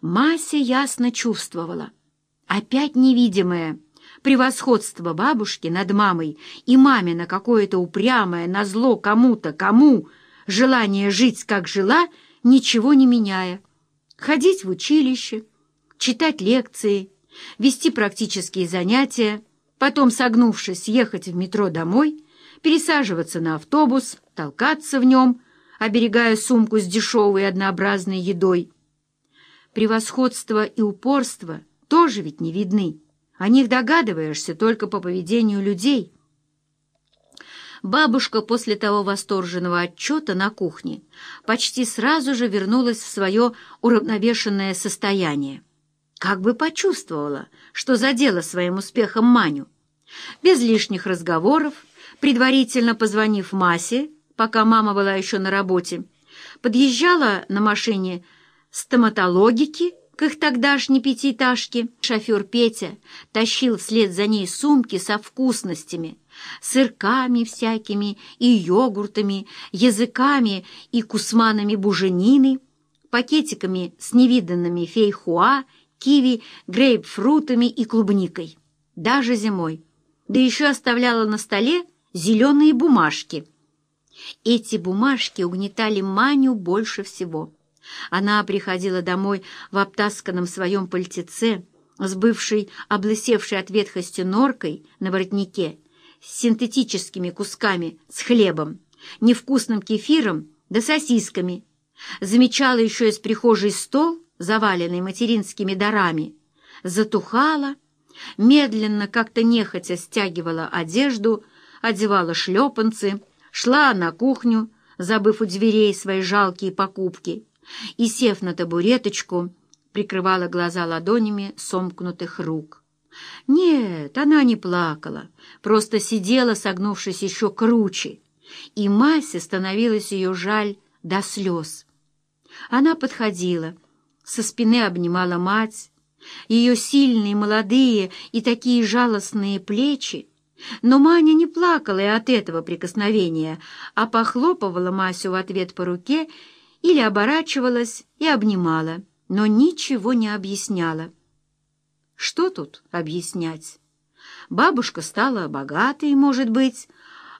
Мася ясно чувствовала. Опять невидимое превосходство бабушки над мамой и мамина какое-то упрямое назло кому-то, кому, желание жить, как жила, ничего не меняя. Ходить в училище, читать лекции, вести практические занятия, потом, согнувшись, ехать в метро домой, пересаживаться на автобус, толкаться в нем, оберегая сумку с дешевой однообразной едой. Превосходство и упорство тоже ведь не видны. О них догадываешься только по поведению людей. Бабушка после того восторженного отчета на кухне почти сразу же вернулась в свое уравновешенное состояние. Как бы почувствовала, что задела своим успехом Маню. Без лишних разговоров, предварительно позвонив Масе, пока мама была еще на работе, подъезжала на машине стоматологики к их тогдашней пятиэтажке. Шофер Петя тащил вслед за ней сумки со вкусностями, сырками всякими и йогуртами, языками и кусманами буженины, пакетиками с невиданными фейхуа, киви, грейпфрутами и клубникой. Даже зимой. Да еще оставляла на столе зеленые бумажки. Эти бумажки угнетали Маню больше всего. Она приходила домой в обтасканном своем пальтеце, с бывшей, облысевшей от ветхости норкой на воротнике, с синтетическими кусками, с хлебом, невкусным кефиром да сосисками. Замечала еще из прихожей стол, заваленный материнскими дарами, затухала, медленно, как-то нехотя стягивала одежду, одевала шлепанцы, шла на кухню, забыв у дверей свои жалкие покупки, и, сев на табуреточку, прикрывала глаза ладонями сомкнутых рук. Нет, она не плакала, просто сидела, согнувшись еще круче, и Масе становилось ее жаль до слез. Она подходила, со спины обнимала мать, ее сильные, молодые и такие жалостные плечи, но Маня не плакала и от этого прикосновения, а похлопывала Масю в ответ по руке или оборачивалась и обнимала, но ничего не объясняла. Что тут объяснять? Бабушка стала богатой, может быть,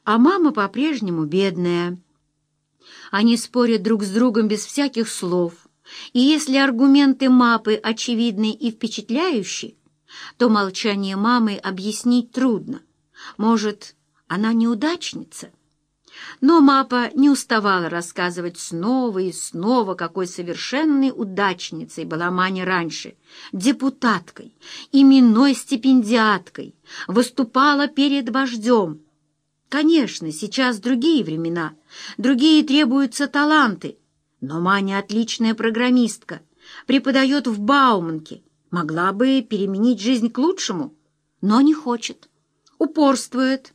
а мама по-прежнему бедная. Они спорят друг с другом без всяких слов, и если аргументы мапы очевидны и впечатляющие, то молчание мамы объяснить трудно. Может, она неудачница? Но Мапа не уставала рассказывать снова и снова, какой совершенной удачницей была Маня раньше, депутаткой, именной стипендиаткой, выступала перед вождем. Конечно, сейчас другие времена, другие требуются таланты, но Маня отличная программистка, преподает в Бауманке, могла бы переменить жизнь к лучшему, но не хочет, упорствует,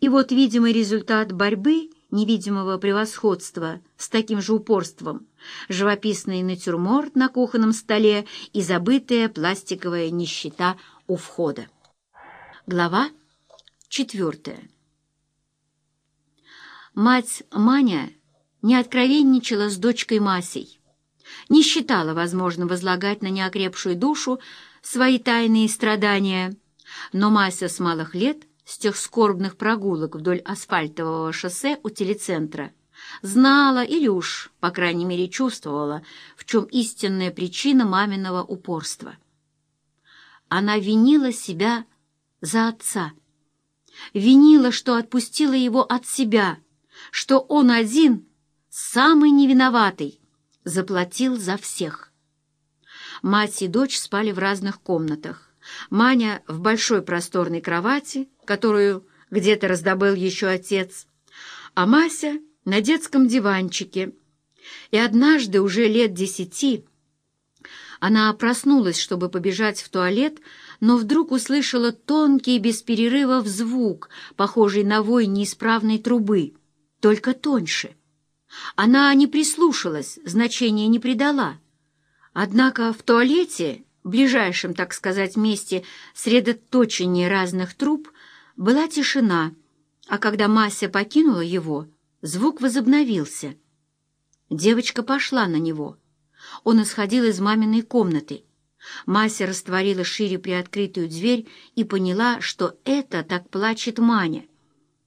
и вот видимый результат борьбы невидимого превосходства с таким же упорством, живописный натюрморт на кухонном столе и забытая пластиковая нищета у входа. Глава четвертая. Мать Маня не откровенничала с дочкой Масей, не считала возможным возлагать на неокрепшую душу свои тайные страдания, но Мася с малых лет с тех скорбных прогулок вдоль асфальтового шоссе у телецентра, знала или уж, по крайней мере, чувствовала, в чем истинная причина маминого упорства. Она винила себя за отца. Винила, что отпустила его от себя, что он один, самый невиноватый, заплатил за всех. Мать и дочь спали в разных комнатах. Маня в большой просторной кровати, которую где-то раздобыл еще отец, а Мася на детском диванчике. И однажды, уже лет десяти, она проснулась, чтобы побежать в туалет, но вдруг услышала тонкий без перерывов звук, похожий на вой неисправной трубы, только тоньше. Она не прислушалась, значения не придала. Однако в туалете ближайшем, так сказать, месте средоточения разных труб была тишина, а когда Мася покинула его, звук возобновился. Девочка пошла на него. Он исходил из маминой комнаты. Мася растворила шире приоткрытую дверь и поняла, что это так плачет Маня.